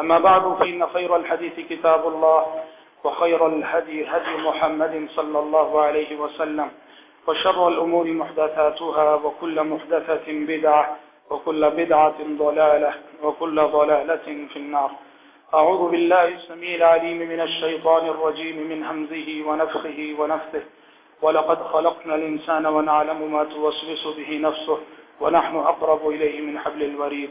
أما بعد، فإن خير الحديث كتاب الله، وخير الهدي هدي محمد صلى الله عليه وسلم، وشر الأمور محدثاتها، وكل محدثة بدعة، وكل بدعة ضلالة، وكل ضلالة في النار. أعوذ بالله السميع العليم من الشيطان الرجيم، من همزه ونفخه ونفثه. ولقد خلقنا الإنسان ونعلم ما توسوس به نفسه، ونحن أقرب إليه من حبل الوريد.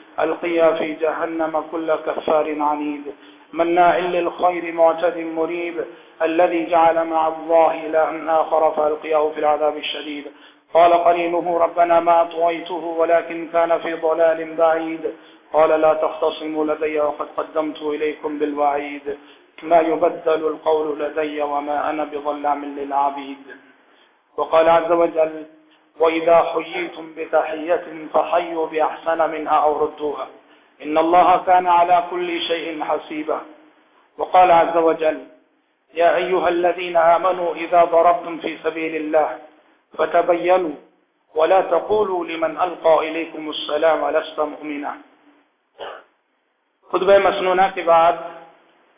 القيا في جهنم كل كفار عنيد. مناع للخير معتد مريب. الذي جعل مع الله إلها آخر فألقياه في العذاب الشديد. قال قرينه ربنا ما أطويته ولكن كان في ضلال بعيد. قال لا تختصموا لدي وقد قدمت إليكم بالوعيد. ما يبدل القول لدي وما أنا بظلام للعبيد. وقال عز وجل وإذا حييتم بتحية فحيوا بأحسن منها أو ردوها إن الله كان على كل شيء حسيبا. وقال عز وجل، يا أيها الذين آمنوا إذا ضربتم في سبيل الله فتبينوا ولا تقولوا لمن ألقى إليكم السلام لست مؤمنا. خطبہ مسنونہ کے بعد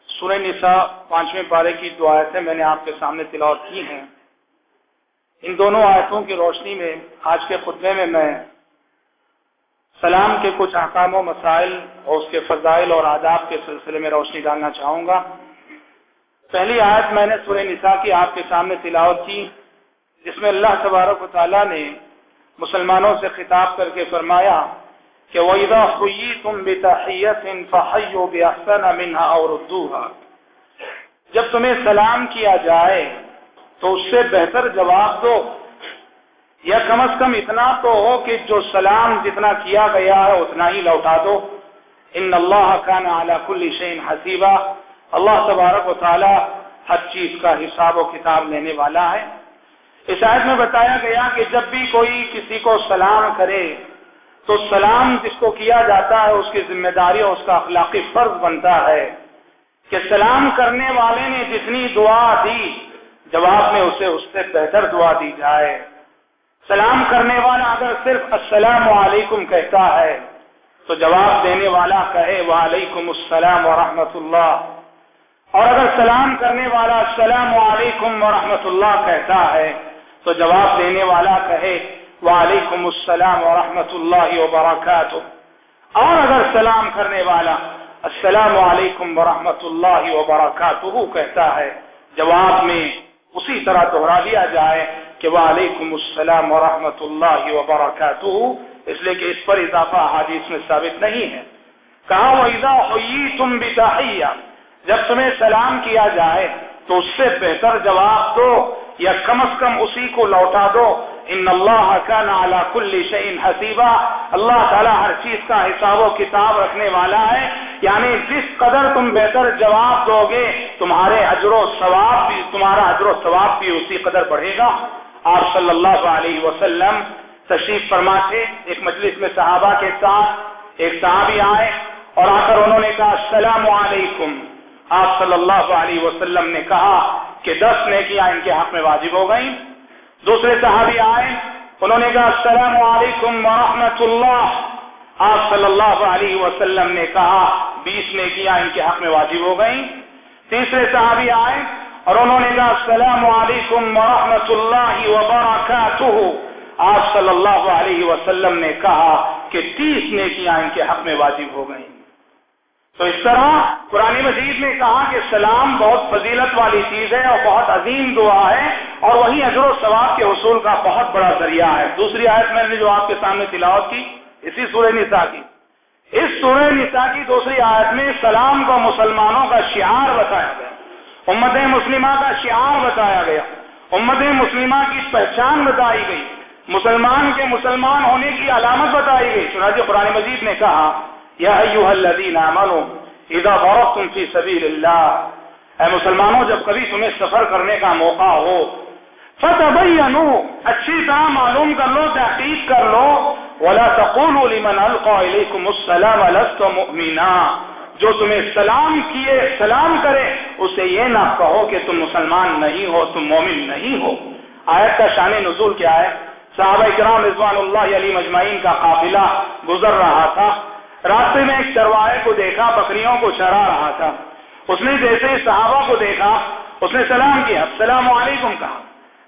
سورہ نساء پانچویں پارے کی دو آیتیں میں نے آپ کے سامنے تلاوت کی ہیں۔ ان دونوں آیتوں کی روشنی میں، آج کے خطبے میں میں سلام کے کچھ احکام و مسائل اور اس کے فضائل اور آداب کے سلسلے میں روشنی ڈالنا چاہوں گا۔ پہلی آیت میں نے سورہ نساء کی آپ کے سامنے تلاوت کی، جس میں اللہ تبارک و تعالیٰ نے مسلمانوں سے خطاب کر کے فرمایا کہ وَإِذَا خُيِّتُمْ بِتَحِيَّةٍ فَحَيُّوا بِأَحْسَنَ مِنْهَا أَوْ رُدُّوهَا۔ جب تمہیں سلام کیا جائے تو اس سے بہتر جواب دو۔ یا کم از کم اتنا تو ہو کہ جو سلام جتنا کیا گیا ہے اتنا ہی لوٹا دو۔ ان اللہ کان علی کل حسیبہ اللہ تبارک و تعالی ہر چیز کا حساب و کتاب لینے والا ہے۔ اس آیت میں بتایا گیا کہ جب بھی کوئی کسی کو سلام کرے، تو سلام جس کو کیا جاتا ہے، اس کی ذمہ داری اور اس کا اخلاقی فرض بنتا ہے۔ کہ سلام کرنے والے نے جتنی دعا دی جواب میں اسے اس سے بہتر دعا دی جائے۔ سلام کرنے والا اگر صرف السلام علیکم کہتا ہے، تو جواب دینے والا کہے، وعلیکم السلام ورحمۃ اللہ اور اگر سلام کرنے والا السلام علیکم ورحمۃ اللہ کہتا ہے، تو جواب دینے والا کہے، وعلیکم السلام ورحمۃ اللہ وبرکاتہ۔ اور اگر سلام کرنے والا السلام علیکم ورحمۃ اللہ وبرکاتہ کہتا ہے، جواب میں اسی طرح دوہرا دیا جائے کہ وعلیکم السلام ورحمۃ اللہ وبرکاتہ۔ اس لیے کہ اس پر اضافہ حادیث میں ثابت نہیں ہے۔ کہا، وَإِذَا تم بِتَحِيَّةٍ جب تمہیں سلام کیا جائے تو اس سے بہتر جواب دو یا کم از کم اسی کو لوٹا دو۔ ان اللہ کان علی کل شیء حسیبا۔ اللہ تعالی ہر چیز کا حساب و کتاب رکھنے والا ہے۔ یعنی جس قدر تم بہتر جواب دو گے، تمہارے اجر و ثواب بھی، تمہارا اجر و ثواب بھی اسی قدر بڑھے گا۔ آپ صلی اللہ علیہ وسلم تشریف فرما تھے ایک مجلس میں صحابہ کے ساتھ ایک صحابی آئے اور آ کر انہوں نے کہا، السلام علیکم۔ آپ صلی اللہ علیہ وسلم نے کہا کہ دس نیکیاں ان کے حق میں واجب ہو گئیں۔ دوسرے صحابی آئے، انہوں نے کہا، السلام علیکم ورحمۃ اللہ آپ صلی اللہ علیہ وسلم نے کہا، بیس نے کیا، ان کے حق میں واجب ہو گئی تیسرے صحابی آئے اور انہوں نے کہا، السلام علیکم ورحمۃ اللہ وبرکاتہ۔ آپ صلی اللہ علیہ وسلم نے کہا کہ تیس نے کیا، ان کے حق میں واجب ہو گئی تو اس طرح قرآن مجید نے کہا کہ سلام بہت فضیلت والی چیز ہے اور بہت عظیم دعا ہے اور وہی اجر و ثواب کے حصول کا بہت بڑا ذریعہ ہے۔ دوسری آیت میں نے جو آپ کے سامنے تلاوت کی، اسی سورہ نساء کی۔ اس سورہ نساء کی دوسری آیت میں سلام کو مسلمانوں کا شعار بتایا گیا۔ امت مسلمہ کا شعار بتایا گیا۔ امت مسلمہ کی پہچان بتائی گئی۔ مسلمان کے مسلمان ہونے کی علامت بتائی گئی۔ چنانچہ قرآن مجید نے کہا یا ایوہ الذین آمنوا اذا ضربتم فی سبیل اللہ اے مسلمانوں، جب کبھی تمہیں سفر کرنے کا موقع ہو فتبینوا اچھی طرح معلوم کر لو، تحقیق کر لو۔ ولا تقولوا لمن القى اليكم السلام لست مؤمنا۔ جو تمہیں سلام کیے، سلام کرے، اسے یہ نہ کہو کہ تم مسلمان نہیں ہو، تم مومن نہیں ہو۔ آیت کا شان نزول کیا ہے؟ صحابہ کرام رضوان اللہ علی مجمعین کا قافلہ گزر رہا تھا۔ راستے میں ایک چرواہے کو دیکھا، بکریوں کو چرا رہا تھا۔ اس نے جیسے ہی صحابہ کو دیکھا، اس نے سلام کیا۔ السلام علیکم کہا۔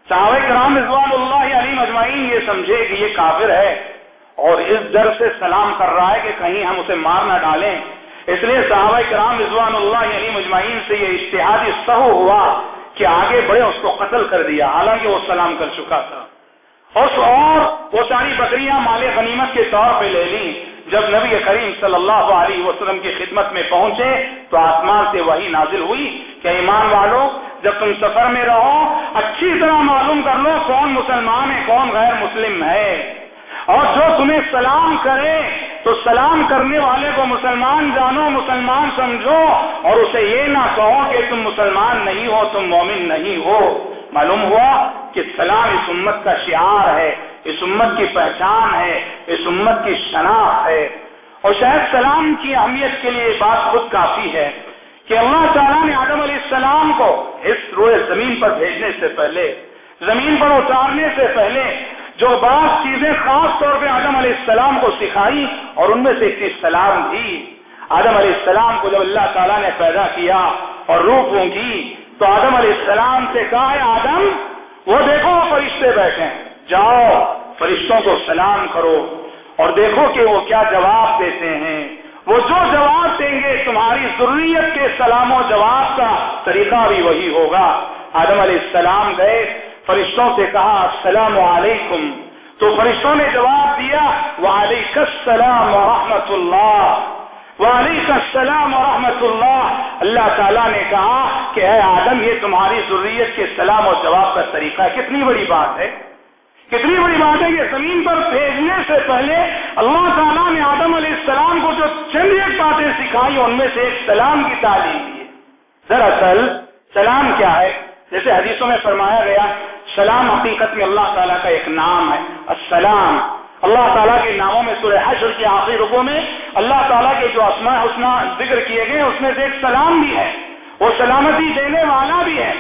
صحابہ کرام رضوان اللہ علی مجمعین یہ سمجھے کہ یہ کافر ہے اور اس ڈر سے سلام کر رہا ہے کہ کہیں ہم اسے مار نہ ڈالیں۔ اس لیے صحابہ کرام رضوان اللہ علی مجمعین سے یہ اشتہادی سہو ہوا کہ آگے بڑے اس کو قتل کر دیا۔ حالانکہ وہ سلام کر چکا تھا۔ اور وہ ساری بکریاں مال غنیمت کے طور پہ لے لی جب نبی کریم صلی اللہ علیہ وسلم کی خدمت میں پہنچے تو آسمان سے وہی نازل ہوئی کہ ایمان والو، جب تم سفر میں رہو، اچھی طرح معلوم کر لو کون مسلمان ہے، کون غیر مسلم ہے۔ اور جو تمہیں سلام کرے، تو سلام کرنے والے کو مسلمان جانو، مسلمان سمجھو۔ اور اسے یہ نہ کہو کہ تم مسلمان نہیں ہو، تم مومن نہیں ہو۔ معلوم ہوا کہ سلام اس امت کا شعار ہے۔ اس امت کی پہچان ہے، اس امت کی شناخت ہے۔ اور شاید سلام کی اہمیت کے لیے بات خود کافی ہے کہ اللہ تعالیٰ نے آدم علیہ السلام کو اس روئے زمین پر بھیجنے سے پہلے، زمین پر اتارنے سے پہلے جو بعض چیزیں خاص طور پہ آدم علیہ السلام کو سکھائی اور ان میں سے ایک چیز سلام تھی۔ آدم علیہ السلام کو جب اللہ تعالیٰ نے پیدا کیا اور روح پونگی تو آدم علیہ السلام سے کہا ہے آدم، وہ دیکھو فرشتے بیٹھے ہیں۔ جاؤ، فرشتوں کو سلام کرو اور دیکھو کہ وہ کیا جواب دیتے ہیں۔ وہ جو جواب دیں گے، تمہاری ضروریت کے سلام و جواب کا طریقہ بھی وہی ہوگا۔ آدم علیہ السلام گئے، فرشتوں سے کہا، السلام علیکم. تو فرشتوں نے جواب دیا وعلیک السلام ورحمۃ اللہ وعلیکم السلام ورحمۃ اللہ اللہ تعالیٰ نے کہا کہ اے آدم، یہ تمہاری ضروریت کے سلام اور جواب کا طریقہ ہے کتنی بڑی بات ہے۔ کتنی بڑی بات ہے کہ زمین پر بھیجنے سے پہلے اللہ تعالیٰ نے آدم علیہ السلام کو جو چند ایک باتیں سکھائی، ان میں سے ایک سلام کی تعلیم دی دراصل سلام کیا ہے؟ جیسے حدیثوں میں فرمایا گیا، سلام حقیقت میں اللہ تعالیٰ کا ایک نام ہے، السلام۔ اللہ تعالیٰ کے ناموں میں سورہ حشر کے آخری رکو میں اللہ تعالیٰ کے جو اسماء حسنہ ذکر کیے گئے، اس میں سے ایک سلام بھی ہے۔ وہ سلامتی دینے والا بھی ہے۔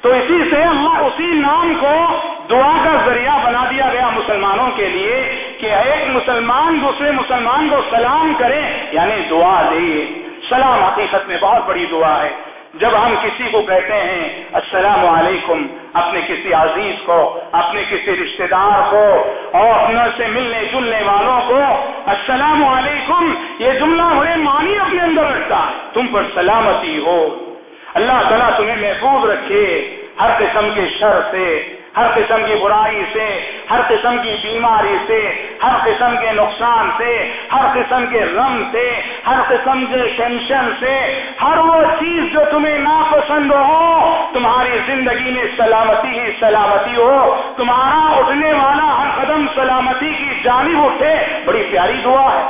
تو اسی سے اللہ اسی نام کو دعا کا ذریعہ بنا دیا گیا مسلمانوں کے لیے کہ ایک مسلمان دوسرے مسلمان کو سلام کرے یعنی دعا دے۔ سلام حقیقت میں بہت بڑی دعا ہے۔ جب ہم کسی کو کہتے ہیں، السلام علیکم، اپنے کسی عزیز کو، اپنے کسی رشتہ دار کو، اور اپنے سے ملنے جلنے والوں کو، السلام علیکم، یہ جملہ بڑے معنی اپنے اندر رکھتا ہے۔ تم پر سلامتی ہو۔ اللہ تعالیٰ تمہیں محفوظ رکھے، ہر قسم کے شر سے ہر قسم کی برائی سے، ہر قسم کی بیماری سے، ہر قسم کے نقصان سے، ہر قسم کے غم سے، ہر قسم کے ٹینشن سے، ہر وہ چیز جو تمہیں ناپسند ہو، تمہاری زندگی میں سلامتی ہی سلامتی ہو، تمہارا اٹھنے والا ہر قدم سلامتی کی جانب اٹھے، بڑی پیاری دعا ہے،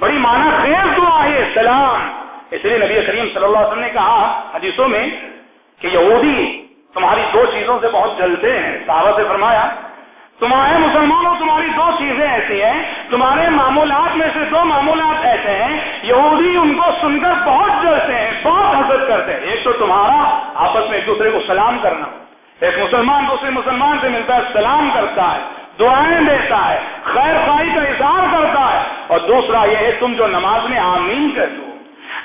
بڑی مانا خیز دعا ہے سلام۔ اس لیے نبی کریم صلی اللہ علیہ وسلم نے کہا حدیثوں میں کہ یہودی تمہاری دو چیزوں سے بہت جلتے ہیں۔ صحابہ سے فرمایا، تمہارے مسلمانوں تمہاری دو چیزیں ایسی ہیں، تمہارے معمولات میں سے دو معمولات ایسے ہیں۔ یہودی ان کو سن کر بہت جلتے ہیں، بہت حضرت کرتے ہیں۔ ایک تو تمہارا آپس میں ایک دوسرے کو سلام کرنا۔ ایک مسلمان دوسرے مسلمان سے ملتا ہے، سلام کرتا ہے، دعائیں دیتا ہے، خیر خواہی کا اظہار کرتا ہے۔ اور دوسرا یہ ہے، تم جو نماز میں آمین کہتے ہو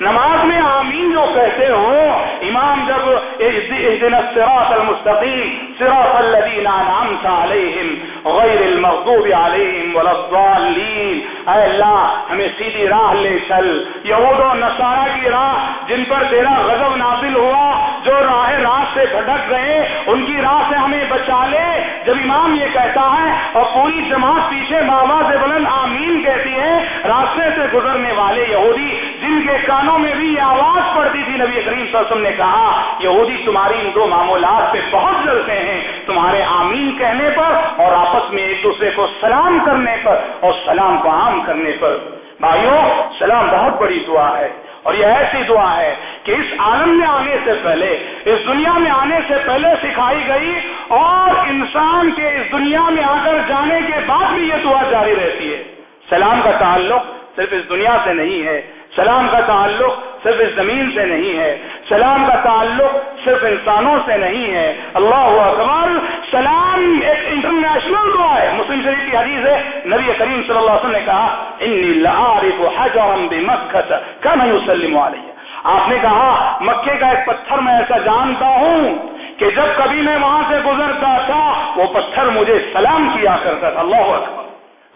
نماز میں آمین جو کہتے ہو، امام جب دن الصراط المستقیم صراط الذین انعمت علیہم غیر المغضوب علیہم ولا الضالین اے اللہ، ہمیں سیدھی راہ لے چل۔ یہود و نصارہ کی راہ جن پر تیرا غضب نازل ہوا، جو راہ راہ سے بھٹک گئے، ان کی راہ سے ہمیں بچا لے۔ جب امام یہ کہتا ہے اور پوری جماعت پیچھے بابا سے بلند آمین کہتی ہے، راستے سے گزرنے والے یہودی، جن کے کانوں میں بھی یہ آواز پڑتی تھی، نبی کریم صلی اللہ علیہ وسلم نے کہا، یہودی تمہاری ان دو معمولات پہ بہت جلتے ہیں۔ تمہارے آمین کہنے پر اور آپس میں ایک دوسرے کو سلام کرنے پر اور سلام کو عام کرنے پر۔ بھائیوں سلام بہت بڑی دعا ہے۔ اور یہ ایسی دعا ہے کہ اس عالم میں آنے سے پہلے، اس دنیا میں آنے سے پہلے سکھائی گئی اور انسان کے اس دنیا میں آ کر جانے کے بعد بھی یہ دعا جاری رہتی ہے۔ سلام کا تعلق صرف اس دنیا سے نہیں ہے سلام کا تعلق صرف اس زمین سے نہیں ہے، سلام کا تعلق صرف انسانوں سے نہیں ہے۔ اللہ اکبر، سلام ایک انٹرنیشنل دعا ہے۔ مسلم شریف کی حدیث ہے، نبی کریم صلی اللہ علیہ وسلم نے کہا، انی لعارف حجرا بمکہ، کما یسلم علیہ آپ نے کہا، مکے کا ایک پتھر میں ایسا جانتا ہوں کہ جب کبھی میں وہاں سے گزرتا تھا، وہ پتھر مجھے سلام کیا کرتا تھا۔ اللہ اکبر۔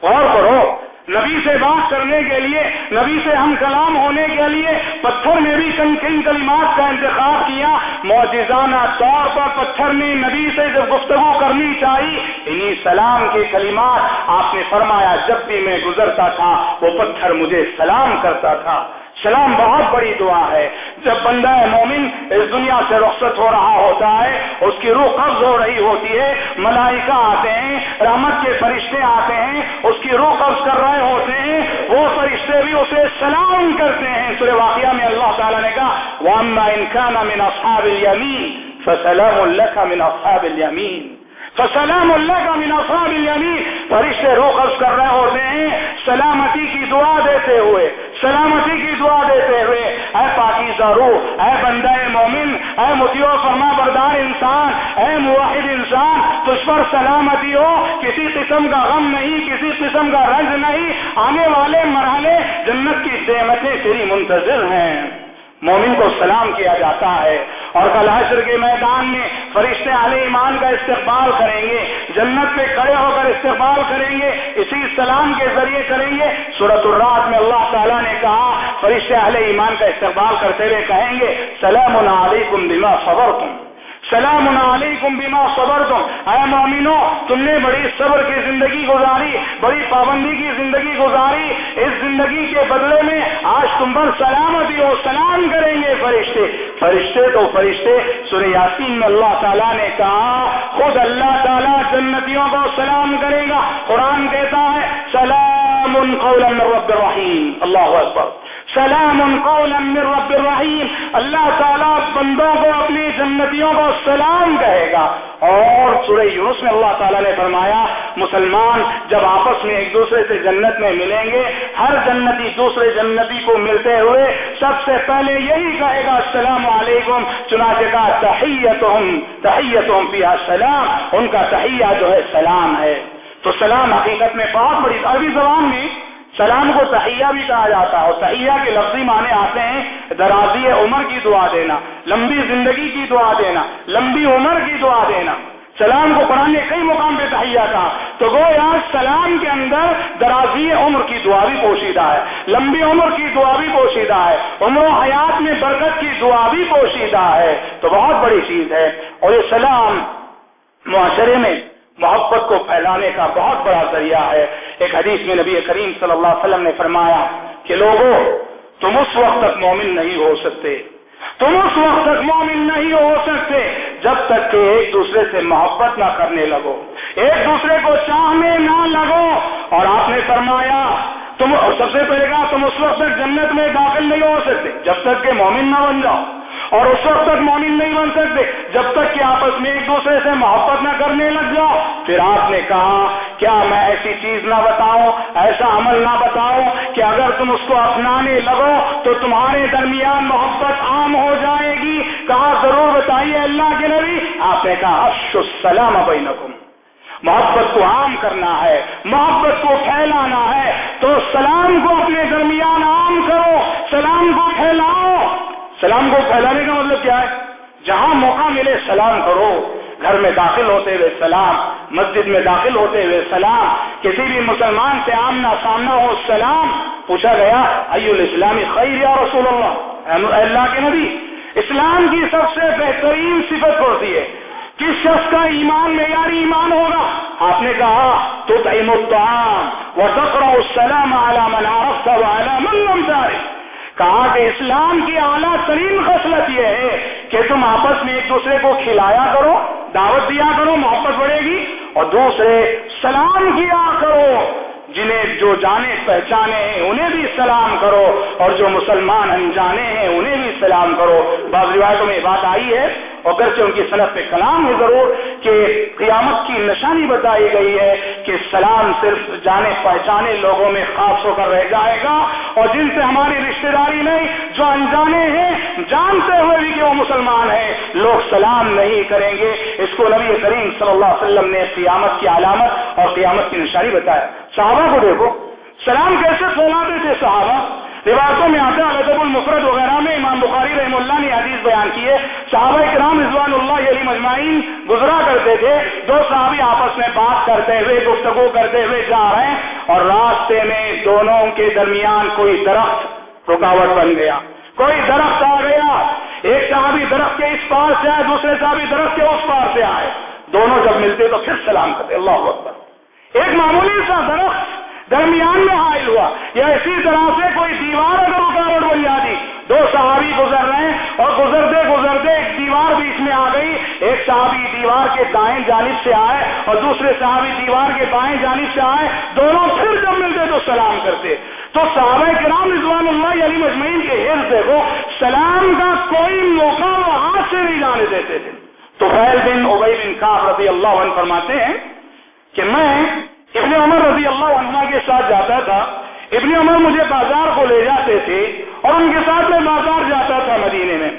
غور کرو نبی سے بات کرنے کے لیے، نبی سے ہم کلام ہونے کے لیے پتھر نے بھی کن کن کلمات کا انتخاب کیا۔ معجزانہ طور پر پتھر نے نبی سے جب گفتگو کرنی چاہیے انہیں سلام کے کلمات آپ نے فرمایا، جب بھی میں گزرتا تھا وہ پتھر مجھے سلام کرتا تھا۔ سلام بہت بڑی دعا ہے۔ جب بندہ مومن اس دنیا سے رخصت ہو رہا ہوتا ہے، اس کی روح قبض ہو رہی ہوتی ہے، ملائکہ آتے ہیں، رحمت کے فرشتے آتے ہیں، اس کی روح قبض کر رہے ہوتے ہیں، وہ فرشتے بھی اسے سلام کرتے ہیں۔ سورہ واقعہ میں اللہ تعالیٰ نے کہا، وَأَمَّا إِن كَانَ مِنْ أَصْحَابِ الْيَمِينَ فَسَلَامٌ لَكَ مِنْ أَصْحَابِ الْيَمِينَ فسلام اللہ کا من اصحاب الیمین۔ فرشتے روخص کر رہے ہوتے ہیں سلامتی کی دعا دیتے ہوئے، سلامتی کی دعا دیتے ہوئے، اے پاکی روح، اے بندہ مومن، اے متیو فرما بردار انسان، اے موحد انسان، تجھ پر سلامتی ہو، کسی قسم کا غم نہیں، کسی قسم کا رنج نہیں، آنے والے مرحلے جنت کی سہمتیں تیری منتظر ہیں۔ مومن کو سلام کیا جاتا ہے اور کل حشر کے میدان میں فرشتے علی ایمان کا استقبال کریں گے، جنت پہ کھڑے ہو کر استقبال کریں گے، اسی سلام کے ذریعے کریں گے۔ صورت الرات میں اللہ تعالیٰ نے کہا، فرشتے علی ایمان کا استقبال کرتے ہوئے کہیں گے، سلام علیکم بما صبرتم۔ سلام علیکم بما صبر تم اے مومنو، تم نے بڑی صبر کی زندگی گزاری، بڑی پابندی کی زندگی گزاری۔ اس زندگی کے بدلے میں آج تم پر سلامتی ہو سلام کریں گے فرشتے۔ فرشتے تو فرشتے، سورہ یاسین میں اللہ تعالیٰ نے کہا، خود اللہ تعالیٰ جنتیوں کو سلام کرے گا۔ قرآن کہتا ہے، سلام قولا من رب الرحیم۔ اللہ اکبر۔ سلام قولا من رب الرحیم۔ اللہ تعالیٰ بندوں کو اپنی جنتیوں کو سلام کہے گا۔ اور سورہ یونس میں اللہ تعالیٰ نے فرمایا، مسلمان جب آپس میں ایک دوسرے سے جنت میں ملیں گے، ہر جنتی دوسرے جنتی کو ملتے ہوئے سب سے پہلے یہی کہے گا، السلام علیکم، چنانچہ کا تحیتہم تحیتہم فیہا سلام ان کا تحیہ جو ہے، سلام ہے۔ تو سلام حقیقت میں بہت بڑی، عربی زبان میں سلام کو تحیہ بھی کہا جاتا ہے اور تحیہ کے لفظی معنی آتے ہیں درازی عمر کی دعا دینا، لمبی زندگی کی دعا دینا، لمبی عمر کی دعا دینا۔ سلام کو قرآن نے کئی مقام پہ تحیہ کہا، تو گو یہاں سلام کے اندر درازی عمر کی دعا بھی پوشیدہ ہے، لمبی عمر کی دعا بھی پوشیدہ ہے، عمر و حیات میں برکت کی دعا بھی پوشیدہ ہے۔ تو بہت بڑی چیز ہے۔ اور یہ سلام معاشرے میں محبت کو پھیلانے کا بہت بڑا ذریعہ ہے۔ ایک حدیث میں نبی کریم صلی اللہ علیہ وسلم نے فرمایا کہ لوگوں تم اس وقت تک مومن نہیں ہو سکتے۔ تم اس وقت تک مومن نہیں ہو سکتے جب تک کہ ایک دوسرے سے محبت نہ کرنے لگو۔ ایک دوسرے کو چاہنے نہ لگو۔ اور آپ نے فرمایا، تم سب سے پہلے کہا، تم اس وقت تک جنت میں داخل نہیں ہو سکتے جب تک کہ مومن نہ بن جاؤ۔ اور اس وقت تک مومن نہیں بن سکتے۔ جب تک کہ آپس میں ایک دوسرے سے محبت نہ کرنے لگ جاؤ۔ پھر آپ نے کہا، کیا میں ایسی چیز نہ بتاؤں، ایسا عمل نہ بتاؤں کہ اگر تم اس کو اپنانے لگو تو تمہارے درمیان محبت عام ہو جائے گی۔ کہا، ضرور بتائیے اللہ کے نبی۔ آپ نے کہا افش السلام بینکم۔ محبت کو عام کرنا ہے، محبت کو پھیلانا ہے۔ تو سلام کو اپنے درمیان عام کرو، سلام کو پھیلاؤ۔ سلام کو پھیلانے کا مطلب کیا ہے؟ جہاں موقع ملے سلام کرو، گھر میں داخل ہوتے ہوئے سلام، مسجد میں داخل ہوتے ہوئے سلام، کسی بھی مسلمان سے آمنا سامنا ہو سلام، پوچھا گیا، ایو الاسلامی خیر یا رسول اللہ؟ اللہ کے نبی، اسلام کی سب سے بہترین صفت ہوتی ہے؟ کس شخص کا ایمان معیاری ایمان ہوگا؟ آپ نے کہا تو تعیم الطعام و تقرا السلام على من عرفت وعلى من لم تعرف کہا کہ اسلام کی اعلیٰ ترین خصلت یہ ہے کہ تم آپس میں ایک دوسرے کو کھلایا کرو، دعوت دیا کرو، محبت بڑھے گی اور دوسرے سلام کیا کرو۔ جنہیں جو جانے پہچانے ہیں، انہیں بھی سلام کرو اور جو مسلمان انجانے ہیں، انہیں بھی سلام کرو۔ بعض روایتوں میں بات آئی ہے، اور اگرچہ ان کی صنعت پہ کلام ہے ضرور کہ قیامت کی نشانی بتائی گئی ہے کہ سلام صرف جانے پہچانے لوگوں میں خاص ہو کر رہ جائے گا، اور جن سے ہماری رشتہ داری نہیں، جو انجانے ہیں، جانتے ہوئے بھی کہ وہ مسلمان ہیں۔ لوگ سلام نہیں کریں گے۔ اس کو نبی کریم صلی اللہ علیہ وسلم نے قیامت کی علامت اور قیامت کی نشانی بتایا۔ صحابہ صحابہ کو دیکھو۔ سلام کیسے پھیلاتے تھے صحابہ؟ روایتوں میں آتا ہے، ادب المفرد وغیرہ میں امام بخاری رحم اللہ نے حدیث بیان کیے صحابہ کرام رضوان اللہ علی مجمعین گزرا کرتے تھے۔ دو صحابی آپس میں بات کرتے ہوئے، گفتگو کرتے ہوئے جا رہے ہیں اور راستے میں دونوں کے درمیان کوئی درخت رکاوٹ بن گیا۔ کوئی درخت آ گیا۔ ایک صحابی درخت کے اس پار سے آئے، دوسرے صحابی درخت کے اس پار سے آئے۔ دونوں جب ملتے تو پھر سلام کرتے، اللہ اکبر۔ ایک معمولی سا درخت درمیان میں حائل ہوا۔ یا اسی طرح سے کوئی دیوار اگر رکاوٹ بن جاتی دو صحابی گزر رہے ہیں اور گزرتے گزرتے ایک دیوار بیچ میں آ گئی۔ ایک صحابی دیوار کے دائیں جانب سے آئے اور دوسرے صحابی دیوار کے بائیں جانب سے آئے۔ دونوں پھر جب ملتے تو سلام کرتے۔ تو صحابہ کرام رضوان اللہ علی مجمعین کے حرض دیکھو سلام کا کوئی موقع وہ ہاتھ سے نہیں جانے دیتے تھے۔ تو فیل بن اوبئی بن کاف رضی اللہ عنہ فرماتے ہیں کہ میں ابن عمر رضی اللہ عنہ کے ساتھ جاتا تھا۔ ابن عمر مجھے بازار کو لے جاتے تھے اور ان کے ساتھ میں بازار جاتا تھا مدینے میں۔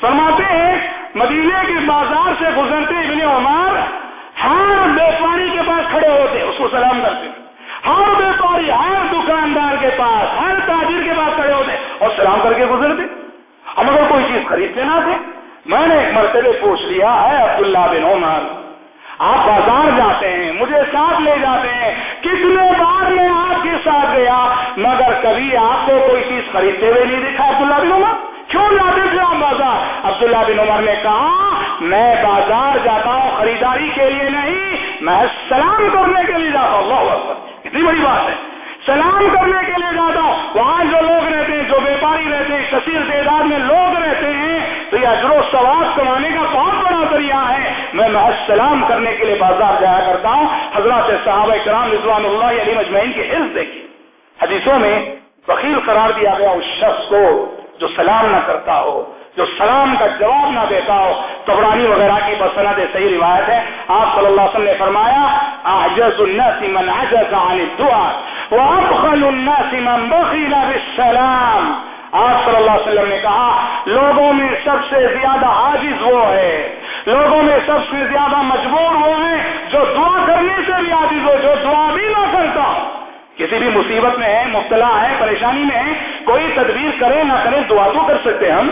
فرماتے ہیں، مدینے کے بازار سے گزرتے ابن عمر ہر بیپاری کے پاس کھڑے ہوتے، اس کو سلام کرتے۔ ہر بیپاری، ہر دکاندار کے پاس، ہر تاجر کے پاس کھڑے ہوتے اور سلام کر کے گزرتے۔ ہم اگر کوئی چیز خریدتے نہ تھے میں نے ایک مرتبہ پوچھ لیا ہے عبداللہ بن عمر آپ بازار جاتے ہیں، مجھے ساتھ لے جاتے ہیں۔ کتنے بار میں آپ کے ساتھ گیا، مگر کبھی آپ کو کوئی چیز خریدتے ہوئے نہیں دیکھا؟ عبداللہ بن عمر؟ کیوں جاتے تھے آپ بازار؟ عبداللہ بن عمر نے کہا، میں بازار جاتا ہوں خریداری کے لیے نہیں، میں سلام کرنے کے لیے جاتا ہوں۔ اللہ کتنی بڑی بات ہے۔ سلام کرنے کے لیے جاتا ہوں۔ وہاں جو لوگ رہتے ہیں، جو ویپاری رہتے ہیں کثیر تعداد میں لوگ رہتے ہیں، تو یہ اجر و ثواب کمانے کا بہت بڑا ذریعہ ہے۔ میں محض سلام کرنے کے لیے بازار جایا کرتا ہوں۔ حضرات صحابہ کرام رضوان اللہ علی مجمعین کی حفظ دیکھی حدیثوں میں وکیل قرار دیا گیا اس شخص کو جو سلام نہ کرتا ہو، جو سلام کا جواب نہ دیتا ہو۔ قبرانی وغیرہ کی بسنت صحیح روایت ہے۔ آپ صلی اللہ علیہ وسلم نے فرمایا، اعجز الناس من عجز عن الدعاء وابخل الناس من بخل بالسلام. آپ صلی اللہ علیہ وسلم نے کہا، لوگوں میں سب سے زیادہ عاجز وہ ہے لوگوں میں سب سے زیادہ مجبور وہ ہیں جو دعا کرنے سے بھی عاجز ہو، جو دعا بھی نہ کرتا۔ کسی بھی مصیبت میں ہے مبتلا ہے پریشانی میں ہے کوئی تدبیر کرے نہ کرے دعا تو کر سکتے ہم۔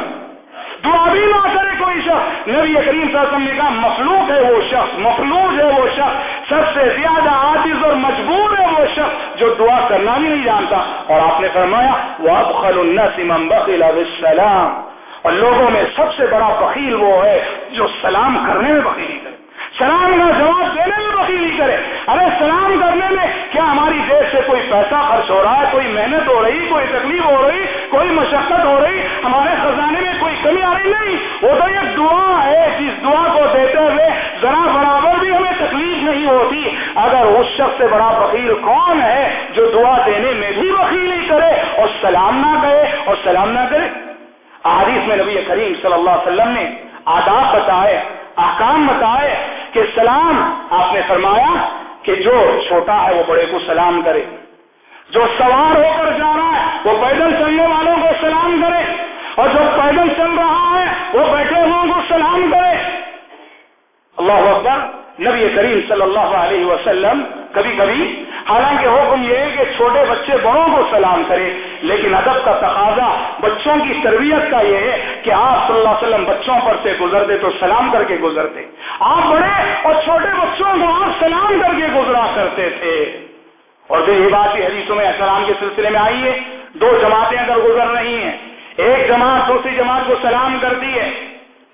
دعا بھی نہ کرے کوئی شخص۔ نبی کریم صلی اللہ علیہ وسلم نے کہا، مخلوق ہے وہ شخص، مخلوق ہے وہ شخص۔ سب سے زیادہ عاجز اور مجبور ہے وہ شخص جو دعا کرنا بھی نہیں جانتا۔ اور آپ نے فرمایا وہ اب خل بخیل السلام اور لوگوں میں سب سے بڑا بخیل وہ ہے جو سلام کرنے میں بخیلی کرے۔ سلام کا جواب دینے میں وکیلی کرے۔ ارے سلام کرنے میں کیا ہماری دیش سے کوئی پیسہ خرچ ہو رہا ہے، کوئی محنت ہو رہی، کوئی تکلیف ہو رہی، کوئی مشقت ہو رہی، ہمارے خزانے میں کوئی کمی آ رہی نہیں۔ وہ تو ایک دعا ہے جس دعا کو دیتے ہوئے ذرا برابر بھی ہمیں تکلیف نہیں ہوتی۔ اگر اس شخص سے بڑا وکیل کون ہے جو دعا دینے میں بھی وکیلی کرے اور سلام نہ کرے اور سلام نہ کرے؟ حدیث میں نبی کریم صلی اللہ علیہ وسلم نے آداب بتائے، احکام بتائے کہ سلام آپ نے فرمایا کہ جو چھوٹا ہے وہ بڑے کو سلام کرے۔ جو سوار ہو کر جا رہا ہے وہ پیدل چلنے والوں کو سلام کرے۔ اور جو پیدل چل رہا ہے وہ بیٹھے ہوئے کو سلام کرے۔ اللہ اکبر، نبی کریم صلی اللہ علیہ وسلم کبھی کبھی حالانکہ حکم یہ ہے کہ چھوٹے بچے بڑوں کو سلام کرے۔ لیکن ادب کا تقاضا بچوں کی تربیت کا یہ ہے کہ آپ صلی اللہ علیہ وسلم بچوں پر سے گزرتے تو سلام کر کے گزرتے آپ بڑے اور چھوٹے بچوں کو آپ سلام کر کے گزرا کرتے تھے۔ اور پھر یہ بات بھی حدیثوں میں سلام کے سلسلے میں آئی ہے، دو جماعتیں اگر گزر رہی ہیں، ایک جماعت دوسری جماعت کو سلام کرتی ہے۔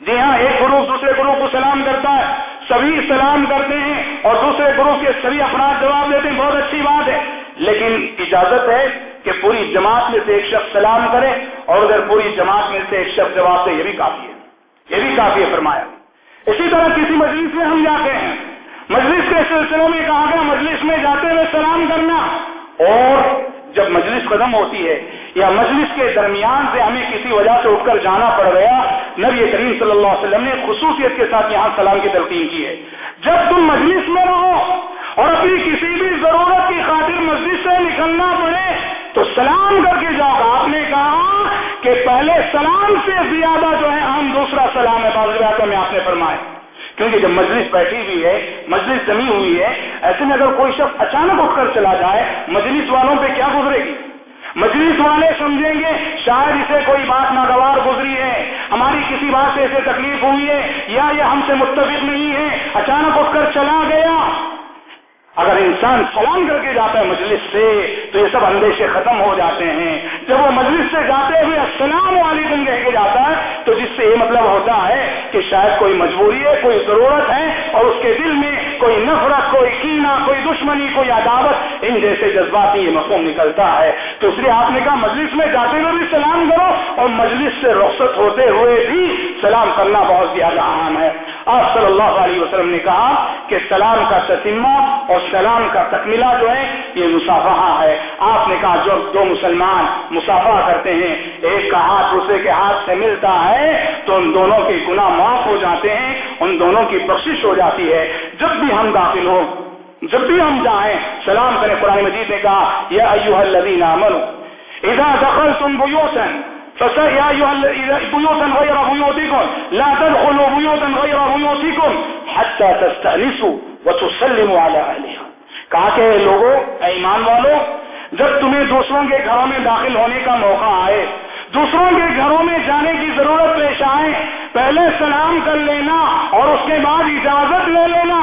جی ہاں ایک گروپ دوسرے گروپ کو سلام کرتا ہے۔ سبھی سلام کرتے ہیں اور دوسرے گروپ کے سبھی افراد جواب دیتے ہیں، بہت اچھی بات ہے۔ لیکن اجازت ہے کہ پوری جماعت میں سے ایک شخص سلام کرے اور اگر پوری جماعت میں سے ایک شخص جواب دے، یہ بھی کافی ہے۔ یہ بھی کافی ہے فرمایا۔ اسی طرح کسی مجلس میں ہم جاتے ہیں۔ مجلس کے سلسلوں میں کہا گیا، مجلس میں جاتے ہوئے سلام کرنا۔ اور جب مجلس ختم ہوتی ہے یا مجلس کے درمیان سے ہمیں کسی وجہ سے اٹھ کر جانا پڑ گیا، نبی کریم صلی اللہ علیہ وسلم نے خصوصیت کے ساتھ یہاں سلام کی تلقین کی ہے۔ جب تم مجلس میں رہو اور اپنی کسی بھی ضرورت کی خاطر مسجد سے نکلنا پڑے تو سلام کر کے جاؤ۔ آپ نے کہا کہ پہلے سلام سے زیادہ جو ہے ہم دوسرا سلام ہے۔ بازو میں آپ نے فرمایا۔ کیونکہ جب مجلس بیٹھی ہوئی ہے، مجلس جمی ہوئی ہے، ایسے میں اگر کوئی شخص اچانک اٹھ کر چلا جائے، مجلس والوں پہ کیا گزرے گی؟ مجلس والے سمجھیں گے، شاید اسے کوئی بات ناگوار گزری ہے، ہماری کسی بات سے اسے تکلیف ہوئی ہے، یا یہ ہم سے متفق نہیں ہے، اچانک اٹھ کر چلا گیا۔ اگر انسان سلام کر کے جاتا ہے مجلس سے، تو یہ سب اندیشے ختم ہو جاتے ہیں۔ جب وہ مجلس سے جاتے ہوئے السلام علیکم کہہ کے جاتا ہے، تو جس سے یہ مطلب ہوتا ہے کہ شاید کوئی مجبوری ہے، کوئی ضرورت ہے، اور اس کے دل میں کوئی نفرت، کوئی کینا کوئی دشمنی، کوئی عداوت ان جیسے جذباتی یہ مفہوم نکلتا ہے۔ تو اس لیے آپ نے کہا مجلس میں جاتے ہوئے بھی سلام کرو، اور مجلس سے رخصت ہوتے ہوئے بھی سلام کرنا بہت زیادہ اہم ہے۔ آپ صلی اللہ علیہ وسلم نے کہا کہ سلام کا تتمہ اور سلام کا تکملہ جو ہے، یہ مسافہ ہے۔ آپ نے کہا، جو دو مسلمان مسافہ کرتے ہیں، ایک کا ہاتھ دوسرے کے ہاتھ سے ملتا ہے، تو ان دونوں کے گناہ معاف ہو جاتے ہیں، ان دونوں کی بخشش ہو جاتی ہے۔ جب بھی ہم داخل ہوں، جب بھی ہم جائیں، سلام کریں۔ قرآن مجید نے کہا یہ ایوہ الذین آمنوا، اذا دخلتم بیوتا فسا بيوتا غير بيوتكم لا تدخلوا بيوتا غير بيوتكم حتى تستأنسوا۔ وتسلموا على أهلها۔ کہا کہ لوگوں ایمان والوں جب تمہیں دوسروں کے گھروں میں داخل ہونے کا موقع آئے، دوسروں کے گھروں میں جانے کی ضرورت پیش آئے، پہلے سلام کر لینا اور اس کے بعد اجازت لے لینا۔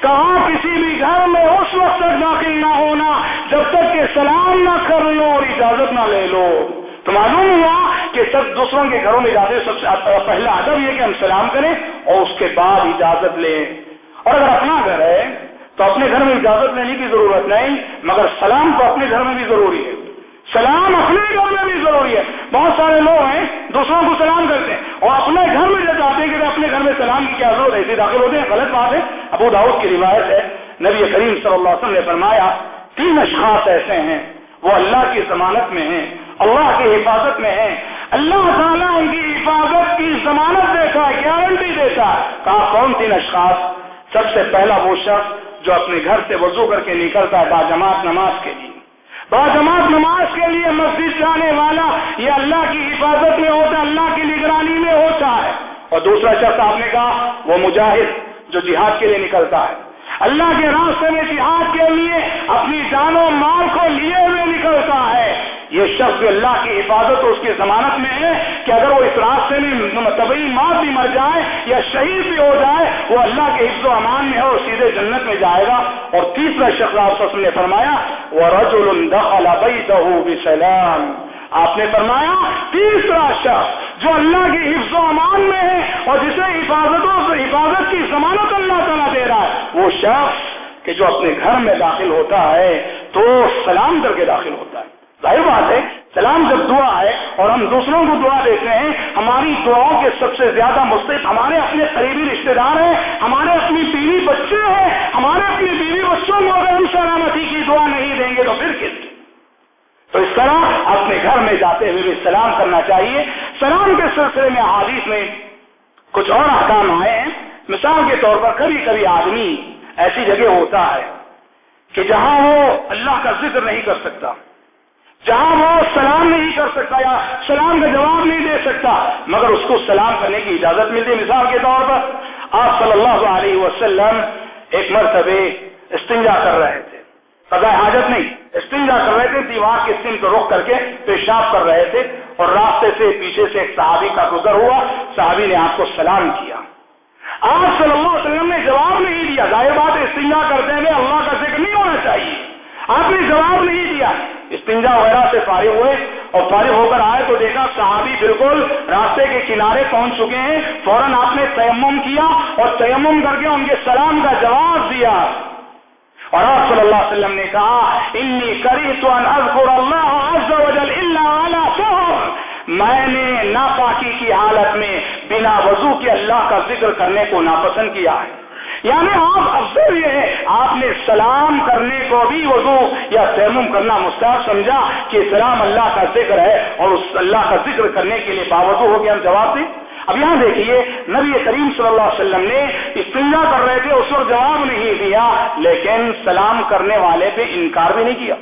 کہاں کسی بھی گھر میں اس وقت تک داخل نہ ہونا جب تک کہ سلام نہ کر لو اور اجازت نہ لے لو۔ تو معلوم ہوا کہ سب دوسروں کے گھروں میں جاتے سب سے پہلا ادب یہ کہ ہم سلام کریں اور اس کے بعد اجازت لیں۔ اور اگر اپنا گھر ہے تو اپنے گھر میں اجازت لینے کی ضرورت نہیں، مگر سلام تو اپنے گھر میں بھی ضروری ہے۔ سلام اپنے گھر میں بھی ضروری ہے۔ بہت سارے لوگ ہیں، دوسروں کو سلام کرتے ہیں۔ اور اپنے گھر میں جب جاتے ہیں کہ اپنے گھر میں سلام کی کیا ضرورت ایسے داخل ہوتے ہیں۔ غلط بات ہے۔ ابو داؤد کی روایت ہے، نبی کریم صلی اللہ علیہ وسلم نے فرمایا، تین اشخاص ایسے ہیں، وہ اللہ کی ضمانت میں ہیں، اللہ کی حفاظت میں ہیں۔ اللہ تعالیٰ ان کی حفاظت کی ضمانت دیتا ہے گارنٹی دیتا ہے۔ کہا، کون تین اشخاص؟ سب سے پہلا وہ شخص جو اپنے گھر سے وضو کر کے نکلتا ہے باجماعت نماز کے لیے۔ باجماعت نماز کے لیے مسجد جانے والا یہ اللہ کی حفاظت میں ہوتا ہے، اللہ کی نگرانی میں ہوتا ہے۔ اور دوسرا شخص آپ نے کہا، وہ مجاہد جو جہاد کے لیے نکلتا ہے۔ اللہ کے راستے میں جہاد کے لیے اپنی جان و مال کو لیے ہوئے نکلتا ہے۔ یہ شخص اللہ کی حفاظت اور اس کی ضمانت میں ہے کہ اگر وہ اس راستے میں طبی موت بھی مر جائے یا شہید بھی ہو جائے، وہ اللہ کے حفظ و امان میں ہے اور سیدھے جنت میں جائے گا۔ اور تیسرا شخص آپ نے فرمایا وہ رج الدخل بسلام۔ آپ نے فرمایا، تیسرا شخص جو اللہ کے حفظ و امان میں ہے اور جسے حفاظتوں سے حفاظت کی ضمانت اللہ تعالیٰ دے رہا ہے، وہ شخص کہ جو اپنے گھر میں داخل ہوتا ہے تو سلام کر کے داخل ہوتا ہے۔ ظاہر بات ہے، سلام جب دعا ہے اور ہم دوسروں کو دعا دیتے ہیں، ہماری دعاؤں کے سب سے زیادہ مستق ہمارے اپنے قریبی رشتے دار ہیں، ہمارے اپنی بیوی بچے ہیں، ہمارے اپنی بیوی بچوں کو اگر ہم سلامتی کی دعا نہیں دیں گے تو پھر کس تو اس طرح اپنے گھر میں جاتے ہوئے بھی سلام کرنا چاہیے۔ سلام کے سلسلے میں حادیث میں کچھ اور احکام آئے ہیں۔ مثال کے طور پر کبھی کبھی آدمی ایسی جگہ ہوتا ہے کہ جہاں وہ اللہ کا ذکر نہیں کر سکتا۔ جہاں وہ سلام نہیں کر سکتا یا سلام کا جواب نہیں دے سکتا، مگر اس کو سلام کرنے کی اجازت ملتی مثال کے طور پر، آپ صلی اللہ علیہ وسلم ایک مرتبہ استنجا کر رہے تھے۔ سزا حاجت نہیں، استنجا کر رہے تھے، دیوار کے سن کو رخ کر کے پیشاب کر رہے تھے اور راستے سے پیچھے سے ایک صحابی کا گزر ہوا۔ صحابی نے آپ کو سلام کیا۔ آپ صلی اللہ علیہ وسلم نے جواب نہیں دیا۔ ظاہر بات استنجا کرتے ہوئے اللہ کا ذکر نہیں ہونا چاہیے۔ آپ نے جواب نہیں دیا۔ استنجا وغیرہ سے فارغ ہوئے اور فارغ ہو کر آئے تو دیکھا صحابی بالکل راستے کے کنارے پہنچ چکے ہیں۔ فوراً آپ نے تیمم کیا اور تیمم کر کے ان کے سلام کا جواب دیا۔ اور آپ صلی اللہ علیہ وسلم نے کہا، انی کری تو اللہ عز و جل اللہ میں نے ناپاکی کی حالت میں بنا وضو کے اللہ کا ذکر کرنے کو ناپسند کیا ہے۔ یعنی آپ افضل یہ ہے آپ نے سلام کرنے کو بھی وضو یا تیمم کرنا مستحب سمجھا کہ سلام اللہ کا ذکر ہے اور اس اللہ کا ذکر کرنے کے لیے باوضو ہو گیا ہم جواب دیں۔ اب یہاں دیکھیے، نبی کریم صلی اللہ علیہ وسلم نے استنجا کر رہے تھے، اس وقت جواب نہیں دیا، لیکن سلام کرنے والے پہ انکار بھی نہیں کیا۔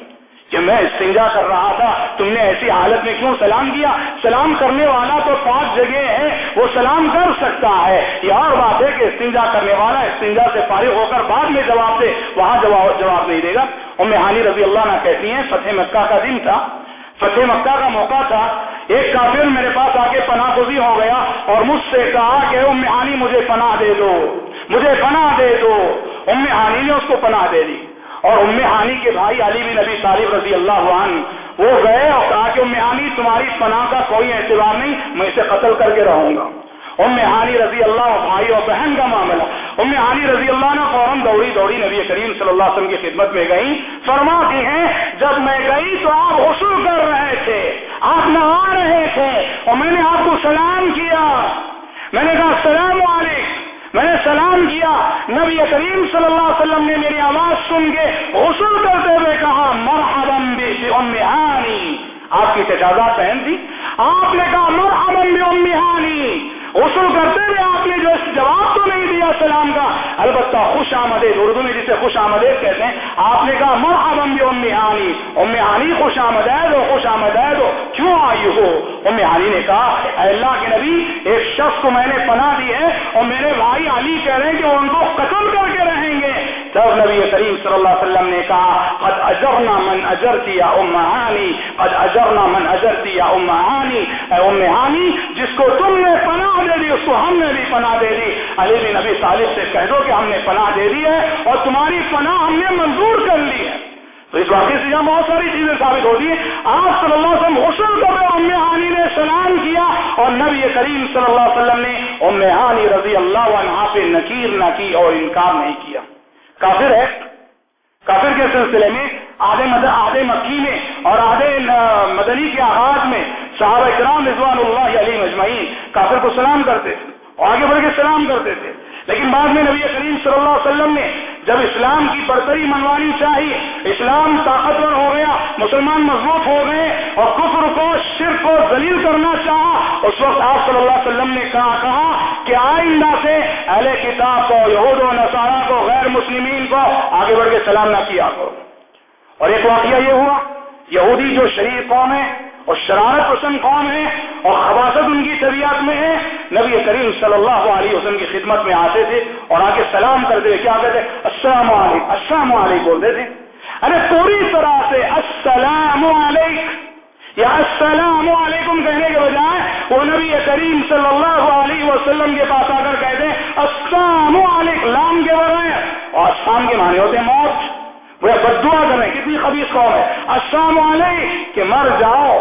کہ میں استنجا کر رہا تھا، تم نے ایسی حالت میں کیوں سلام کیا؟ سلام کرنے والا تو پانچ جگہ ہے وہ سلام کر سکتا ہے۔ یہ اور بات ہے کہ استنجا کرنے والا استنجا سے فارغ ہو کر بعد میں جواب دے، وہاں جواب جواب نہیں دے گا۔ اور حانی رضی اللہ نہ کہتی ہیں، فتح مکہ کا دن تھا۔ فتح مکہ کا موقع تھا۔ ایک کافر میرے پاس آ کے پناہ گزی ہو گیا اور مجھ سے کہا کہ ام حانی مجھے پناہ دے دو، مجھے پناہ دے دو۔ ام حانی نے اس کو پناہ دے دی۔ اور ام ہانی کے بھائی علی بن نبی طالب رضی اللہ عنہ، وہ گئے اور کہا کہ ام ہانی تمہاری پناہ کا کوئی اعتبار نہیں، میں اسے قتل کر کے رہوں گا۔ ام ہانی رضی اللہ بھائی اور بہن کا معاملہ۔ ام ہانی رضی اللہ نے فوراً دوڑی دوڑی نبی کریم صلی اللہ علیہ وسلم کی خدمت میں گئی فرماتی ہیں، جب میں گئی تو آپ غسل کر رہے تھے، آپ نہا رہے تھے اور میں نے آپ کو سلام کیا۔ میں نے کہا، السلام علیکم. میں نے سلام کیا۔ نبی کریم صلی اللہ علیہ وسلم نے میری آواز سن کے غسل کرتے ہوئے کہا، مرحبا بی آپ کی تجازات بہن تھی آپ نے کہا، مرحبا بی ام غسل کرتے ہوئے آپ نے جو جواب تو نہیں دیا سلام کا، البتہ خوش آمدید، اردو میں جسے خوش آمدید کہتے ہیں، آپ نے کہا، مرحبا بھی ام ہانی ام ہانی خوش آمدید ہو، خوش آمدید ہو، کیوں آئی ہو؟ ام ہانی نے کہا، اے اللہ کے نبی، ایک شخص کو میں نے پناہ دی ہے اور میرے بھائی علی کہہ رہے ہیں کہ وہ ان کو قتل کر کے رہیں۔ گے تب نبی کریم صلی اللہ علیہ وسلم نے کہا، قد اجرنا من اجرتی یا قد اجرنا من اجرتی یا اے ام ہانی، جس کو تم نے پناہ دے دی، اس کو ہم نے بھی پناہ دے دی۔ علی بن نبی طالب سے کہہ دو کہ ہم نے پناہ دے دی ہے اور تمہاری پناہ ہم نے منظور کر لی ہے۔ تو اس واقعے سے یہاں بہت ساری چیزیں ثابت ہوتی ہیں۔ آپ صلی اللہ علیہ وسلم غسل کر رہے ام ہانی نے سلام کیا اور نبی کریم صلی اللہ علیہ وسلم نے ام ہانی رضی اللہ عنہ پہ نکیر نہ کی اور انکار نہیں کیا۔ کافر ہے۔ کافر کے سلسلے میں آدھے آدھے مکی میں اور آدھے مدنی کے آغاز میں صحابہ اکرام رضوان اللہ علی مجمعین کافر کو سلام کرتے تھے، اور آگے بڑھ کے سلام کرتے تھے۔ لیکن بعد میں نبی کریم صلی اللہ علیہ وسلم نے جب اسلام کی برتری منوانی چاہیے اسلام طاقتور ہو گیا، مسلمان مضبوط ہو گئے اور کفر کو، شرک کو ذلیل کرنا چاہا، اس وقت آپ صلی اللہ علیہ وسلم نے کہا کہا کہ آئندہ سے اہل کتاب کو، یہود و نصارہ کو، غیر مسلمین کو آگے بڑھ کے سلام نہ کیا کرو۔ اور ایک واقعہ یہ ہوا، یہودی جو شریف قوم ہے اور شرارت پسند قوم ہے اور خباست ان کی طبیعت میں ہے۔ نبی کریم صلی اللہ علیہ وسلم کی خدمت میں آتے تھے اور آگے سلام کرتے تھے کیا کہتے السلام علیکم السلام علیکم بولتے تھے۔ ارے پوری طرح سے السلام علیکم یا السلام علیکم کہنے کے بجائے وہ نبی کریم صلی اللہ علیہ وسلم کے پاس آ کر کہتے السلام علیکم، لام کے بغیر اور السلام کے معنی ہوتے ہیں موت۔ وہ بدعا کریں، کتنی خبیص قوم ہے۔ السلام علیکم کہ مر جاؤ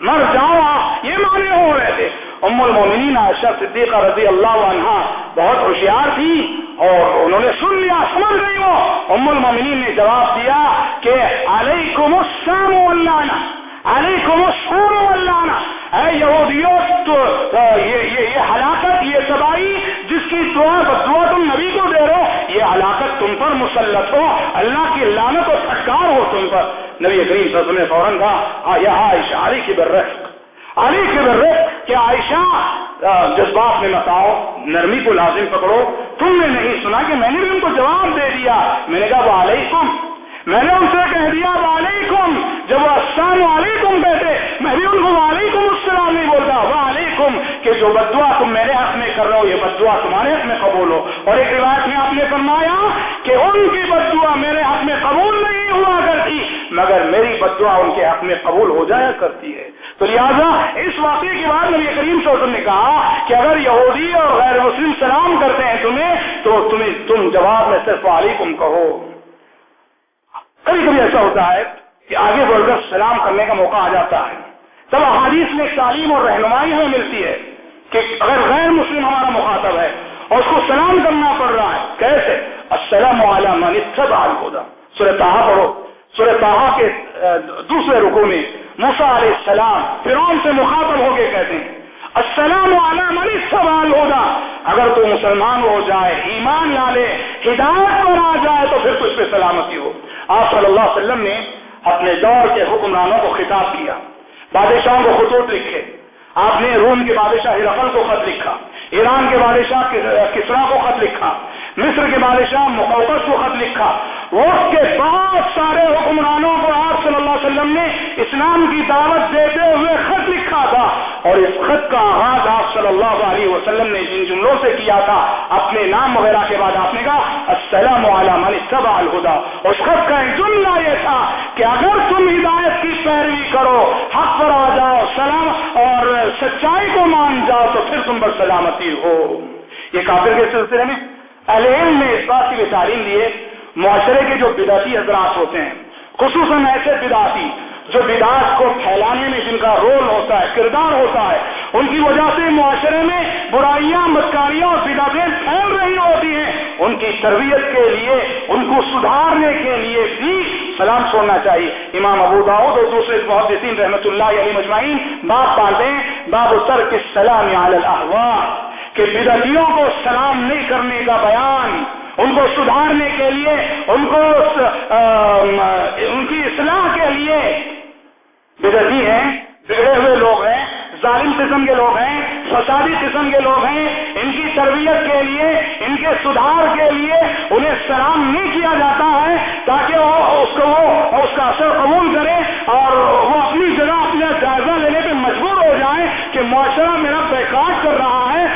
مر جاؤ یہ معنی ہو رہے تھے۔ ام المومنین عائشہ صدیقہ رضی اللہ عنہ بہت ہوشیار تھی اور انہوں نے سن لیا، سمجھ گئی وہ۔ ام المومنین نے جواب دیا کہ علیکم السلام واللعنہ علیکم السلام واللعنہ اے یہودیوں، تو یہ ہلاکت، یہ تباہی جس کی دعا دعا تم نبی کو دے رہے ہو، یہ ہلاکت تم پر مسلط ہو، اللہ کی لانت و سٹکار ہو تم پر۔ نبی کریم صلی اللہ علیہ وسلم نے فوراً کہا عائشہ، علی کی برف علی کی برف کہ عائشہ جذبات میں بتاؤ، نرمی کو لازم پکڑو۔ تم نے نہیں سنا کہ میں نے بھی ان کو جواب دے دیا۔ میں نے کہا وہ علیکم میں نے ان سے کہہ دیا، وعلیکم. جب وہ السلام علیکم کہتے، میں بھی ان کو وعلیکم السلام نہیں بولتا، وعلیکم. کہ جو بدعا تم میرے حق میں کر رہے ہو، یہ بدعا تمہارے حق میں قبول ہو۔ اور ایک روایت میں آپ نے فرمایا کہ ان کی بدعا میرے حق میں قبول نہیں ہوا کرتی، مگر میری بدعا ان کے حق میں قبول ہو جایا کرتی ہے۔ تو لہٰذا اس واقعے کے بعد نبی کریم صلی اللہ علیہ وسلم نے کہا کہ اگر یہودی اور غیر مسلم سلام کرتے ہیں تمہیں، تو تمہیں تم جواب میں صرف علیکم کہو۔ کبھی کبھی ایسا ہوتا ہے کہ آگے بڑھ کر سلام کرنے کا موقع آ جاتا ہے۔ تب احادیث میں تعلیم اور رہنمائی ہمیں ملتی ہے کہ اگر غیر مسلم ہمارا مخاطب ہے اور اس کو سلام کرنا پڑ رہا ہے، کیسے؟ السلام علیہ سب آل ہودا سورہ تاہا پڑھو۔ سورہ تاہا کے دوسرے رکو میں موسا علیہ السلام فرعون سے مخاطب ہو کے کہتے ہیں، السلام علیہ من سوال ہوگا اگر تو مسلمان ہو جائے، ایمان لا لے، ہدایت پر آ جائے تو پھر کچھ پہ سلامتی ہو۔ آپ صلی اللہ علیہ وسلم نے اپنے دور کے حکمرانوں کو خطاب کیا۔ بادشاہوں کو خطوط لکھے۔ آپ نے روم کے بادشاہ ہرقل کو خط لکھا۔ ایران کے بادشاہ کسرا کو خط لکھا۔ مصر کے بادشاہ مقوقس کو خط لکھا۔ وقت کے بہت سارے حکمرانوں کو آپ صلی اللہ علیہ وسلم نے اسلام کی دعوت دیتے ہوئے خط لکھا تھا۔ اور اس خط کا آغاز آپ صلی اللہ علیہ وسلم نے جن جملوں سے کیا تھا، اپنے نام وغیرہ کے بعد آپ نے کہا، السلام علام سب الہدا اس خط کا ایک جملہ یہ تھا کہ اگر تم ہدایت کی پیروی کرو، حق پر آ جاؤ، سلام اور سچائی کو مان جاؤ، تو پھر تم پر سلامتی ہو۔ یہ کافر کے سلسلے میں اہل علم نے اس بات کی تعلیم دیے معاشرے کے جو بدعتی حضرات ہوتے ہیں، خصوصاً ایسے بدعتی جو بدعات کو پھیلانے میں جن کا رول ہوتا ہے، کردار ہوتا ہے، ان کی وجہ سے معاشرے میں برائیاں متکاریاں اور بدعتیں پھیل رہی ہوتی ہیں۔ ان کی تربیت کے لیے، ان کو سدھارنے کے لیے بھی سلام چھوڑنا چاہیے۔ امام ابو داؤد اور دوسرے محدثین رحمۃ اللہ علی مجمعین باپ پاتے ہیں باب سر کے سلام الاحوال، کہ بدعتیوں کو سلام نہیں کرنے کا بیان ان کو سدھارنے کے لیے، ان کو ان کی اصلاح کے لیے بدعتی ہیں، بگڑے ہوئے لوگ ہیں، ظالم قسم کے لوگ ہیں، فسادی قسم کے لوگ ہیں، ان کی تربیت کے لیے، ان کے سدھار کے لیے انہیں سلام نہیں کیا جاتا ہے تاکہ وہ اس کو، وہ اس کا اثر قبول کرے اور وہ اپنی جگہ، اپنا جائزہ لینے پہ مجبور ہو جائیں کہ معاشرہ میرا بیکار کر رہا ہے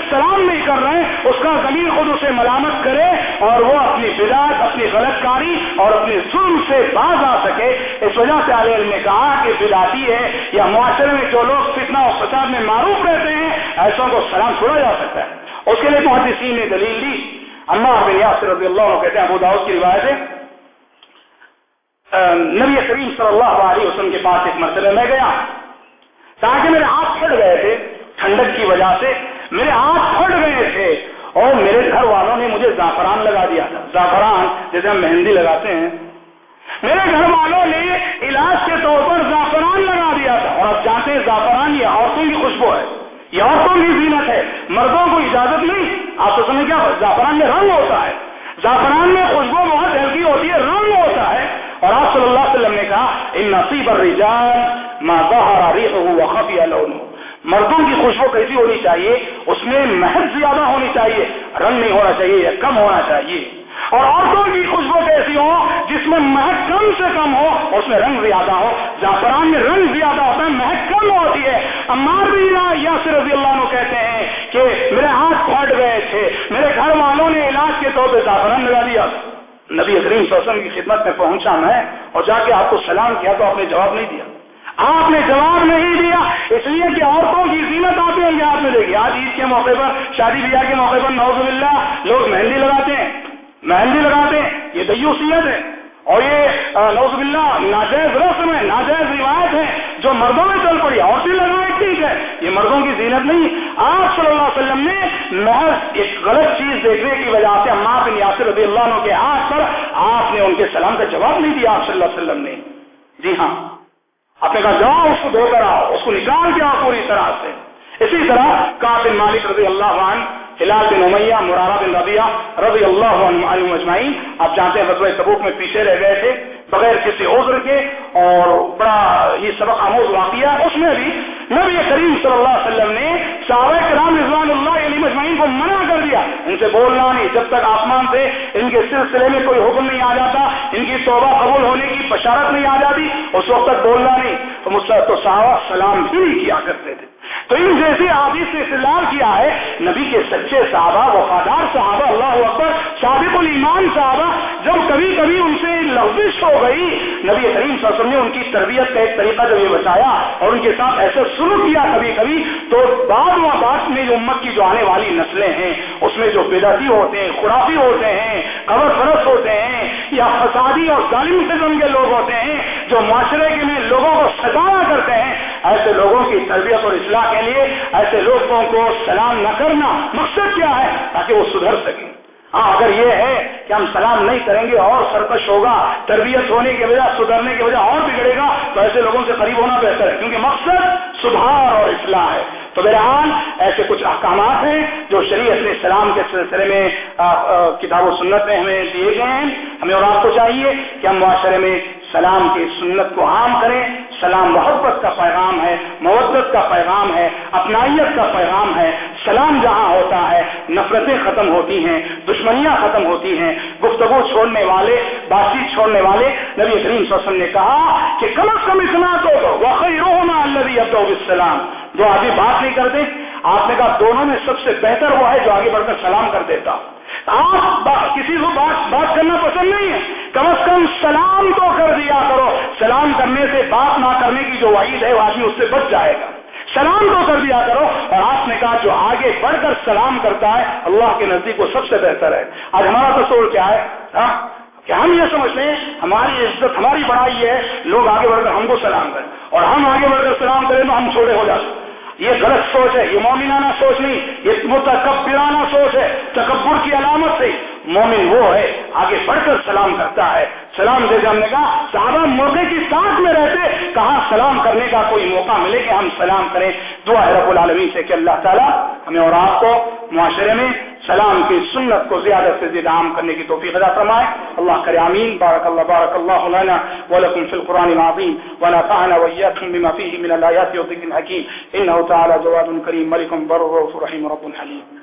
لوگ سلام نہیں کر رہے اس کا زمین خود اسے ملامت کرے اور وہ اپنی بداعت اپنی غلط کاری اور اپنی ظلم سے باز آ سکے۔ اس وجہ سے علیہ نے کہا کہ بداتی ہے یا معاشرے میں جو لوگ فتنا اور فساد میں معروف رہتے ہیں، ایسوں کو سلام چھوڑا جا سکتا ہے۔ اس کے لیے محدثین نے دلیل دی۔ اما بن یاسر رضی اللہ عنہ کہتے ہیں، ابو داؤد کی روایت ہے۔ نبی کریم صلی اللہ علیہ وسلم کے پاس ایک مرتبہ میں گیا۔ تاکہ میرے ہاتھ پھٹ گئے تھے، ٹھنڈک کی وجہ سے میرے ہاتھ پھٹ گئے تھے اور میرے گھر والوں نے مجھے زعفران لگا دیا۔ تھا زعفران جیسے ہم مہندی لگاتے ہیں۔ میرے گھر والوں نے علاج کے طور پر زعفران لگا دیا تھا۔ اور اب جانتے ہیں زعفران یہ عورتوں کی خوشبو ہے۔ یہ عورتوں کی زینت ہے۔ مردوں کو اجازت نہیں۔ آپ تو سمجھ کیا زعفران میں رنگ ہوتا ہے۔ زعفران میں خوشبو بہت ہلکی ہوتی ہے، رنگ ہوتا ہے۔ اور آپ صلی اللہ علیہ وسلم نے کہا، ان نصیب الرجال ما ظهر ريحه وخفي لونه. مردوں کی خوشبو کیسی ہونی چاہیے؟ اس میں محض زیادہ ہونی چاہیے، رنگ نہیں ہونا چاہیے یا کم ہونا چاہیے۔ اور عورتوں کی خوشبو کیسی ہو؟ جس میں مہک کم سے کم ہو، اس میں رنگ زیادہ ہو۔ زعفران میں رنگ زیادہ ہوتا ہے، مہک کم ہوتی ہے۔ امار بھی یاسر رضی اللہ عنہ کہتے ہیں کہ میرے ہاتھ پھٹ گئے تھے۔ میرے گھر والوں نے علاج کے طور پہ زعفران لگا دیا۔ نبی کریم وسلم کی خدمت میں پہنچا میں اور جا کے آپ کو سلام کیا تو آپ نے جواب نہیں دیا۔ آپ نے جواب نہیں دیا، اس لیے کہ عورتوں کی زینت آتے ہیں آپ نے دیکھی۔ آج عید کے موقع پر، شادی بیاہ کے موقع پر نوز اللہ لوگ مہندی لگاتے ہیں۔ مہندی لگاتے ہیں۔ یہ دیوسیت ہے۔ اور یہ نوز اللہ ناجائز رسم ہے، ناجائز روایت ہے۔ جو مردوں میں چل پڑی، عورتیں لگائیں ٹھیک ہے۔ یہ مردوں کی زینت نہیں۔ آپ صلی اللہ علیہ وسلم نے محض ایک غلط چیز دیکھنے کی وجہ سے اما بن یاسر رضی اللہ عنہ کے ہاتھ پر آپ نے ان کے سلام کا جواب نہیں دیا، آپ صلی اللہ علیہ وسلم نے۔ جی ہاں۔ آپ نے کہا، جاؤ اس کو دھو کر آؤ اس کو نکال کے آؤ پوری طرح سے۔ اسی طرح کا بن مالک رضی اللہ عنہ، ہلال بن امیہ، مرارہ بن ربیہ رضی اللہ عنہ اجمعین، آپ جانتے ہیں غزوہ تبوک میں پیچھے رہ گئے تھے۔ بغیر کسی عذر کے اور بڑا یہ سبق آموز واقعہ اس میں بھی نبی کریم صلی اللہ علیہ وسلم نے صحابہ کرام رضوان اللہ علی مجمعین کو منع کر دیا۔ ان سے بولنا نہیں، جب تک آسمان سے ان کے سلسلے میں کوئی حکم نہیں آ جاتا، ان کی توبہ قبول ہونے کی بشارت نہیں آ جاتی، اس وقت تک بولنا نہیں۔ تو مجھ سے تو صحابہ سلام بھی نہیں کیا کرتے تھے۔ تو ان جیسے حادیث سے استعلال کیا ہے، نبی کے سچے صحابہ، وفادار صحابہ، اللہ اکبر صادق الایمان صحابہ، جب کبھی کبھی ان سے لفظ ہو گئی، نبی کریم صلی اللہ علیہ وسلم نے ان کی تربیت کا ایک طریقہ جب یہ بتایا اور ان کے ساتھ ایسے سلوک کیا کبھی کبھی، تو بعد و بعد میں جو امت کی جو آنے والی نسلیں ہیں، اس میں جو بدعتی ہوتے ہیں، خرافی ہوتے ہیں، قبر فرس ہوتے ہیں، یا فسادی اور ظالم قسم کے لوگ ہوتے ہیں، جو معاشرے کے میں لوگوں کو سجایا کرتے ہیں ایسے لوگوں کی تربیت اور اصلاح کے لیے ایسے لوگوں کو سلام نہ کرنا مقصد کیا ہے تاکہ وہ سدھر سکیں۔ ہاں اگر یہ ہے کہ ہم سلام نہیں کریں گے اور سرکش ہوگا، تربیت ہونے کی وجہ سدھرنے کی وجہ اور بگڑے گا، تو ایسے لوگوں سے قریب ہونا بہتر ہے۔ کیونکہ مقصد سدھار اور اصلاح ہے۔ تو بہرحال ایسے کچھ احکامات ہیں جو شریعت اسلام کے سلسلے میں کتاب و سنت میں ہمیں دیے گئے ہیں۔ ہمیں اور آپ کو چاہیے کہ ہم معاشرے میں سلام کی سنت کو عام کریں۔ سلام محبت کا پیغام ہے، مودت کا پیغام ہے، اپنائیت کا پیغام ہے۔ سلام جہاں ہوتا ہے، نفرتیں ختم ہوتی ہیں، دشمنیاں ختم ہوتی ہیں۔ گفتگو چھوڑنے والے بات چیت چھوڑنے والے، نبی کریم صلی اللہ علیہ وسلم نے کہا کہ کم از کم اتنا تو وقی رونا اللہ عبدالسلام جو آگے بات نہیں کرتے، آپ نے کہا دونوں میں سب سے بہتر وہ ہے جو آگے بڑھ کر سلام کر دیتا۔ آپ کسی کو بات بات کرنا پسند نہیں ہے۔ کم از کم سلام تو کر دیا کرو۔ سلام کرنے سے بات نہ کرنے کی جو وعید ہے، وہ آدمی اس سے بچ جائے گا۔ سلام تو کر دیا کرو۔ اور آپ نے کہا، جو آگے بڑھ کر سلام کرتا ہے، اللہ کے نزدیک وہ سب سے بہتر ہے۔ آج ہمارا تصور کیا ہے؟ ہاں؟ کہ ہم یہ سمجھتے ہیں ہماری عزت، ہماری بڑائی ہے۔ لوگ آگے بڑھ کر ہم کو سلام کریں۔ اور ہم آگے بڑھ کر سلام کریں تو ہم چھوٹے ہو جاتے یہ غلط سوچ ہے، یہ مومنانہ سوچ نہیں، یہ متکبرانہ سوچ ہے، تکبر کی علامت سے مومن وہ ہے، آگے بڑھ کر سلام کرتا ہے۔ سلام دے ہم نے کہا صحابہ موقع کی ساتھ میں رہتے کہاں سلام کرنے کا کوئی موقع ملے کہ ہم سلام کریں۔ دعا ہے رب العالمین سے کہ اللہ تعالیٰ ہمیں اور آپ کو معاشرے میں سلام کی سنت کو زیادہ سے زیادہ عام کرنے کی توفیق ادا فرمائے۔ اللہ کرے آمین۔ بارک اللہ بارک اللہ لنا ولکم فی القرآن العظیم۔ ونفعنا وإياكم بما فيه من الآيات والذكر الحكيم إنه تعالى جواد كريم ملك بر رحيم رب حليم